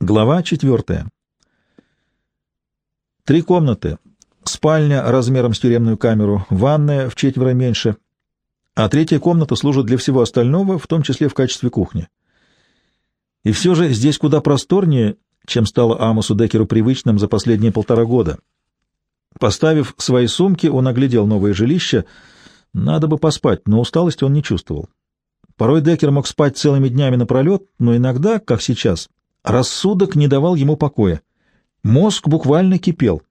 Глава четвертая. Три комнаты. Спальня размером с тюремную камеру, ванная в четверо меньше, а третья комната служит для всего остального, в том числе в качестве кухни. И все же здесь куда просторнее, чем стало Амосу Декеру привычным за последние полтора года. Поставив свои сумки, он оглядел новое жилище. Надо бы поспать, но усталости он не чувствовал. Порой Декер мог спать целыми днями напролет, но иногда, как сейчас, Рассудок не давал ему покоя. Мозг буквально кипел.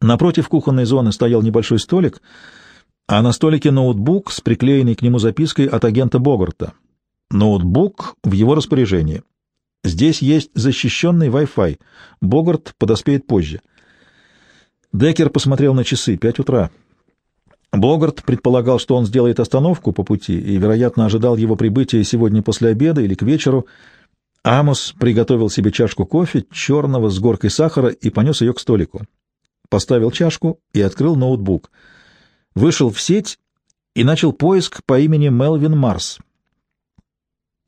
Напротив кухонной зоны стоял небольшой столик, а на столике ноутбук с приклеенной к нему запиской от агента Богарта. Ноутбук в его распоряжении. Здесь есть защищенный Wi-Fi. Богарт подоспеет позже. Деккер посмотрел на часы. Пять утра. Богарт предполагал, что он сделает остановку по пути и, вероятно, ожидал его прибытия сегодня после обеда или к вечеру — Амос приготовил себе чашку кофе, черного, с горкой сахара, и понес ее к столику. Поставил чашку и открыл ноутбук. Вышел в сеть и начал поиск по имени Мелвин Марс.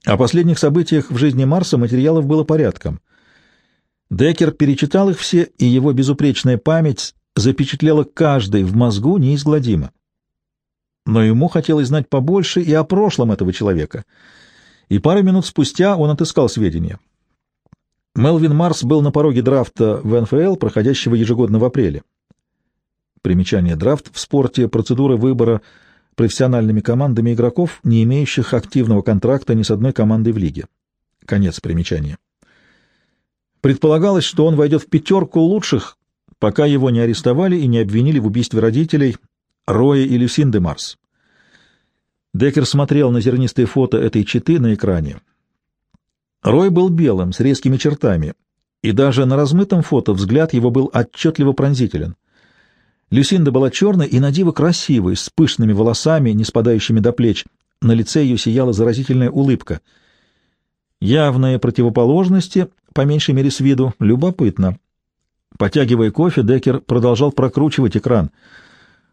О последних событиях в жизни Марса материалов было порядком. Деккер перечитал их все, и его безупречная память запечатлела каждый в мозгу неизгладимо. Но ему хотелось знать побольше и о прошлом этого человека — и пару минут спустя он отыскал сведения. Мелвин Марс был на пороге драфта в НФЛ, проходящего ежегодно в апреле. Примечание драфт в спорте — процедура выбора профессиональными командами игроков, не имеющих активного контракта ни с одной командой в лиге. Конец примечания. Предполагалось, что он войдет в пятерку лучших, пока его не арестовали и не обвинили в убийстве родителей Роя и Люсинды Марс. Деккер смотрел на зернистые фото этой четы на экране. Рой был белым, с резкими чертами, и даже на размытом фото взгляд его был отчетливо пронзителен. Люсинда была черной и надиво красивой, с пышными волосами, не спадающими до плеч. На лице ее сияла заразительная улыбка. Явные противоположности, по меньшей мере с виду, любопытно. Потягивая кофе, Деккер продолжал прокручивать экран.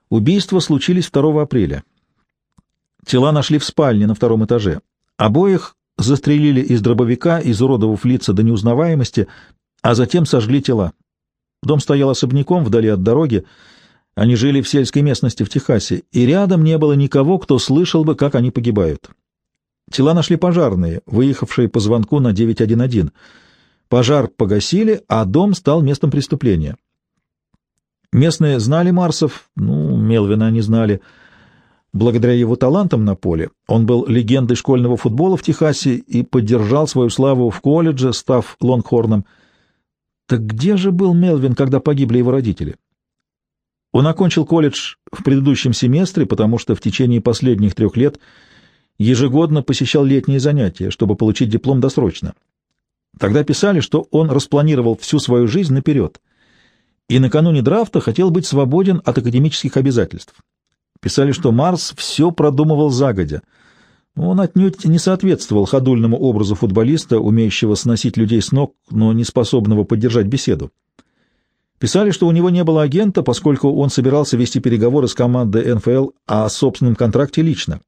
Убийства случились 2 апреля. Тела нашли в спальне на втором этаже. Обоих застрелили из дробовика, изуродовав лица до неузнаваемости, а затем сожгли тела. Дом стоял особняком вдали от дороги. Они жили в сельской местности в Техасе, и рядом не было никого, кто слышал бы, как они погибают. Тела нашли пожарные, выехавшие по звонку на 911. Пожар погасили, а дом стал местом преступления. Местные знали Марсов, ну, Мелвина они знали, — Благодаря его талантам на поле он был легендой школьного футбола в Техасе и поддержал свою славу в колледже, став лонгхорном. Так где же был Мелвин, когда погибли его родители? Он окончил колледж в предыдущем семестре, потому что в течение последних трех лет ежегодно посещал летние занятия, чтобы получить диплом досрочно. Тогда писали, что он распланировал всю свою жизнь наперед и накануне драфта хотел быть свободен от академических обязательств. Писали, что Марс все продумывал загодя. Он отнюдь не соответствовал ходульному образу футболиста, умеющего сносить людей с ног, но не способного поддержать беседу. Писали, что у него не было агента, поскольку он собирался вести переговоры с командой НФЛ о собственном контракте лично.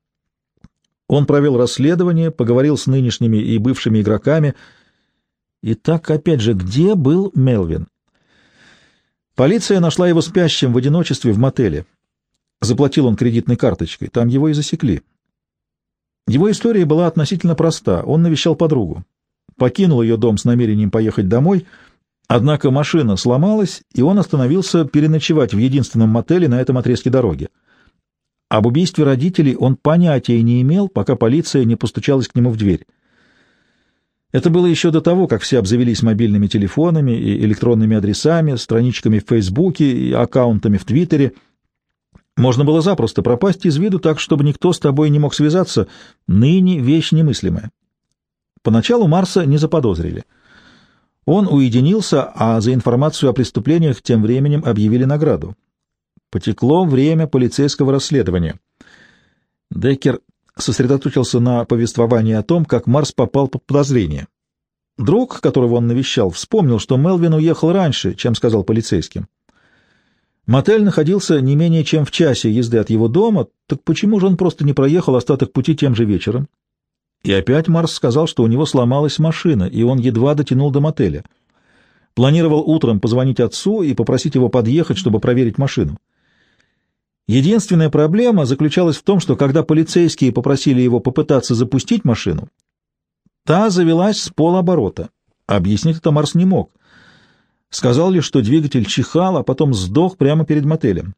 Он провел расследование, поговорил с нынешними и бывшими игроками. И так, опять же, где был Мелвин? Полиция нашла его спящим в одиночестве в мотеле. Заплатил он кредитной карточкой, там его и засекли. Его история была относительно проста. Он навещал подругу. Покинул ее дом с намерением поехать домой, однако машина сломалась, и он остановился переночевать в единственном мотеле на этом отрезке дороги. Об убийстве родителей он понятия не имел, пока полиция не постучалась к нему в дверь. Это было еще до того, как все обзавелись мобильными телефонами и электронными адресами, страничками в Фейсбуке и аккаунтами в Твиттере — можно было запросто пропасть из виду так, чтобы никто с тобой не мог связаться. Ныне вещь немыслимая. Поначалу Марса не заподозрили. Он уединился, а за информацию о преступлениях тем временем объявили награду. Потекло время полицейского расследования. Деккер сосредоточился на повествовании о том, как Марс попал под подозрение. Друг, которого он навещал, вспомнил, что Мелвин уехал раньше, чем сказал полицейским. Мотель находился не менее чем в часе езды от его дома, так почему же он просто не проехал остаток пути тем же вечером? И опять Марс сказал, что у него сломалась машина, и он едва дотянул до мотеля. Планировал утром позвонить отцу и попросить его подъехать, чтобы проверить машину. Единственная проблема заключалась в том, что когда полицейские попросили его попытаться запустить машину, та завелась с полоборота. Объяснить это Марс не мог. Сказал лишь, что двигатель чихал, а потом сдох прямо перед мотелем.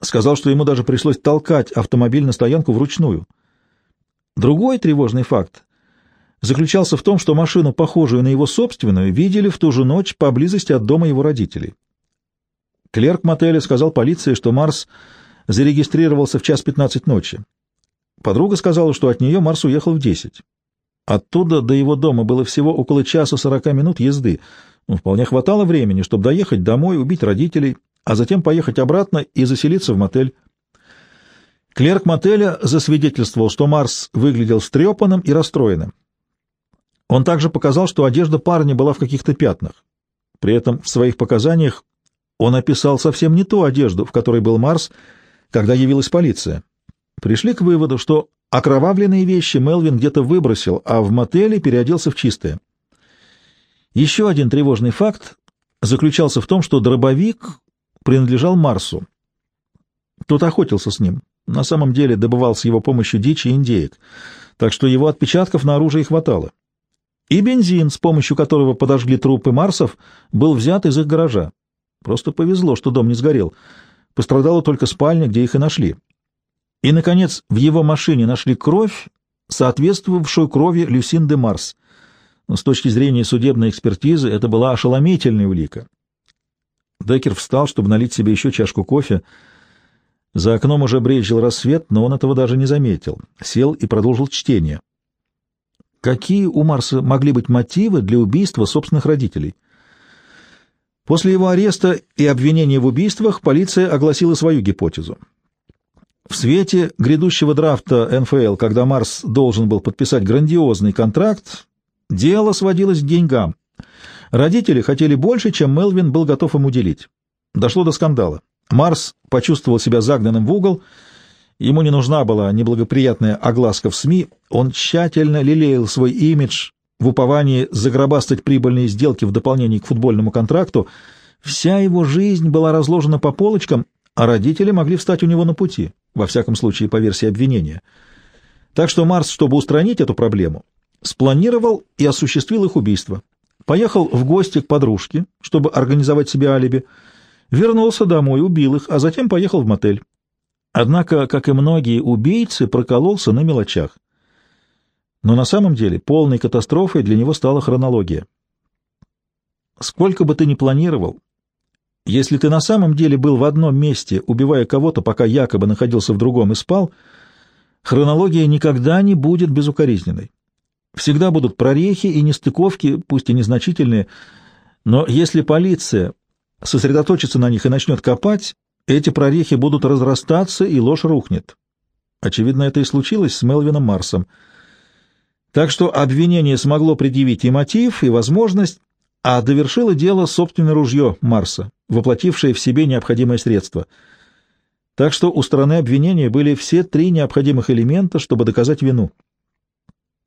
Сказал, что ему даже пришлось толкать автомобиль на стоянку вручную. Другой тревожный факт заключался в том, что машину, похожую на его собственную, видели в ту же ночь поблизости от дома его родителей. Клерк мотеля сказал полиции, что Марс зарегистрировался в час пятнадцать ночи. Подруга сказала, что от нее Марс уехал в десять. Оттуда до его дома было всего около часа сорока минут езды. Ну, вполне хватало времени, чтобы доехать домой, убить родителей, а затем поехать обратно и заселиться в мотель. Клерк мотеля засвидетельствовал, что Марс выглядел встрепанным и расстроенным. Он также показал, что одежда парня была в каких-то пятнах. При этом в своих показаниях он описал совсем не ту одежду, в которой был Марс, когда явилась полиция. Пришли к выводу, что окровавленные вещи Мелвин где-то выбросил, а в мотеле переоделся в чистое. Еще один тревожный факт заключался в том, что дробовик принадлежал Марсу. Тот охотился с ним, на самом деле добывал с его помощью дичи и индеек, так что его отпечатков на оружии хватало. И бензин, с помощью которого подожгли трупы Марсов, был взят из их гаража. Просто повезло, что дом не сгорел. Пострадала только спальня, где их и нашли. И, наконец, в его машине нашли кровь, соответствовавшую крови Люсин де Марс. Но с точки зрения судебной экспертизы это была ошеломительная улика. Деккер встал, чтобы налить себе еще чашку кофе. За окном уже брезжил рассвет, но он этого даже не заметил. Сел и продолжил чтение. Какие у Марса могли быть мотивы для убийства собственных родителей? После его ареста и обвинения в убийствах полиция огласила свою гипотезу. В свете грядущего драфта НФЛ, когда Марс должен был подписать грандиозный контракт, дело сводилось к деньгам. Родители хотели больше, чем Мелвин был готов им уделить. Дошло до скандала. Марс почувствовал себя загнанным в угол Ему не нужна была неблагоприятная огласка в СМИ, он тщательно лелеял свой имидж в уповании загробастать прибыльные сделки в дополнение к футбольному контракту. Вся его жизнь была разложена по полочкам, а родители могли встать у него на пути, во всяком случае по версии обвинения. Так что Марс, чтобы устранить эту проблему, спланировал и осуществил их убийство. Поехал в гости к подружке, чтобы организовать себе алиби, вернулся домой, убил их, а затем поехал в мотель. Однако, как и многие убийцы, прокололся на мелочах. Но на самом деле полной катастрофой для него стала хронология. Сколько бы ты ни планировал, если ты на самом деле был в одном месте, убивая кого-то, пока якобы находился в другом и спал, хронология никогда не будет безукоризненной. Всегда будут прорехи и нестыковки, пусть и незначительные, но если полиция сосредоточится на них и начнет копать, эти прорехи будут разрастаться, и ложь рухнет. Очевидно, это и случилось с Мелвином Марсом. Так что обвинение смогло предъявить и мотив, и возможность, а довершило дело собственное ружье Марса, воплотившее в себе необходимое средство. Так что у стороны обвинения были все три необходимых элемента, чтобы доказать вину.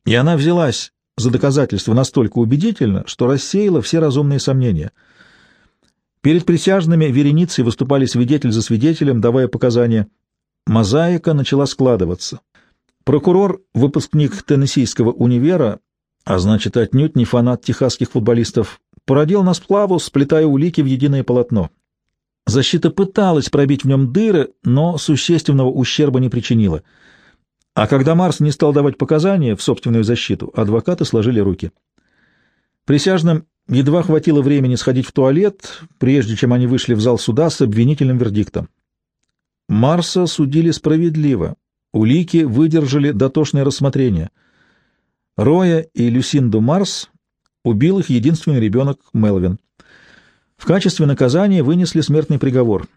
И она взялась за доказательство настолько убедительно, что рассеяла все разумные сомнения — Перед присяжными вереницей выступали свидетель за свидетелем, давая показания. Мозаика начала складываться. Прокурор, выпускник Теннессийского универа, а значит, отнюдь не фанат техасских футболистов, породил на сплаву, сплетая улики в единое полотно. Защита пыталась пробить в нем дыры, но существенного ущерба не причинила. А когда Марс не стал давать показания в собственную защиту, адвокаты сложили руки. Присяжным Едва хватило времени сходить в туалет, прежде чем они вышли в зал суда с обвинительным вердиктом. Марса судили справедливо. Улики выдержали дотошное рассмотрение. Роя и Люсинду Марс убил их единственный ребенок Мелвин. В качестве наказания вынесли смертный приговор.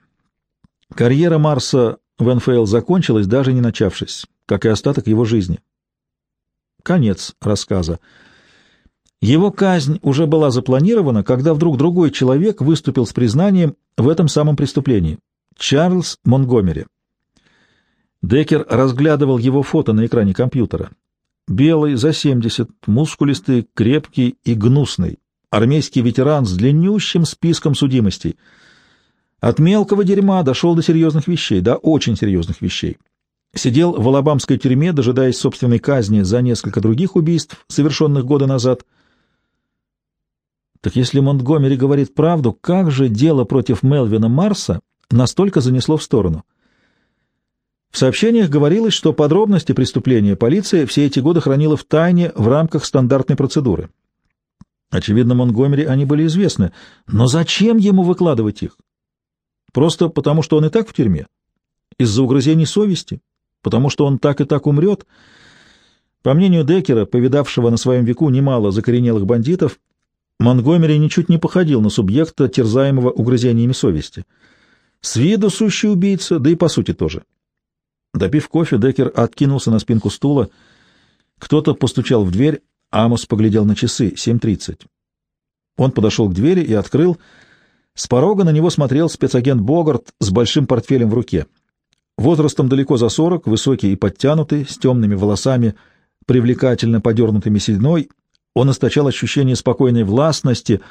Карьера Марса в НФЛ закончилась, даже не начавшись, как и остаток его жизни. Конец рассказа. Его казнь уже была запланирована, когда вдруг другой человек выступил с признанием в этом самом преступлении — Чарльз Монгомери. Деккер разглядывал его фото на экране компьютера. белый, за семьдесят, мускулистый, крепкий и гнусный, армейский ветеран с длиннющим списком судимостей. От мелкого дерьма дошел до серьезных вещей, до очень серьезных вещей. Сидел в алабамской тюрьме, дожидаясь собственной казни за несколько других убийств, совершенных года назад. Так если Монтгомери говорит правду, как же дело против Мелвина Марса настолько занесло в сторону? В сообщениях говорилось, что подробности преступления полиция все эти годы хранила в тайне в рамках стандартной процедуры. Очевидно, Монгомери они были известны, но зачем ему выкладывать их? Просто потому, что он и так в тюрьме? Из-за угрызений совести? Потому что он так и так умрет? По мнению Деккера, повидавшего на своем веку немало закоренелых бандитов, Монгомери ничуть не походил на субъекта, терзаемого угрызениями совести. С виду сущий убийца, да и по сути тоже. Допив кофе, Деккер откинулся на спинку стула. Кто-то постучал в дверь, Амос поглядел на часы, 7.30. Он подошел к двери и открыл. С порога на него смотрел спецагент Богарт с большим портфелем в руке. Возрастом далеко за сорок, высокий и подтянутый, с темными волосами, привлекательно подернутыми сединой, он источал ощущение спокойной властности,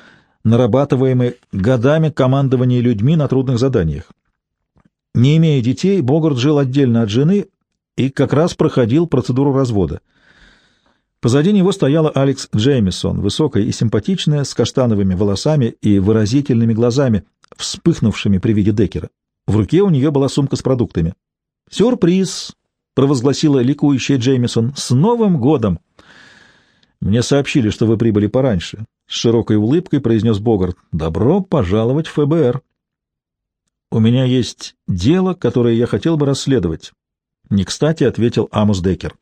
нарабатываемой годами командования людьми на трудных заданиях. Не имея детей, Богарт жил отдельно от жены и как раз проходил процедуру развода. Позади него стояла Алекс Джеймисон, высокая и симпатичная, с каштановыми волосами и выразительными глазами, вспыхнувшими при виде Деккера. В руке у нее была сумка с продуктами. «Сюрприз!» — провозгласила ликующая Джеймисон. «С Новым годом!» «Мне сообщили, что вы прибыли пораньше», — с широкой улыбкой произнес Богарт. «Добро пожаловать в ФБР». «У меня есть дело, которое я хотел бы расследовать», — не кстати ответил Амус Деккер.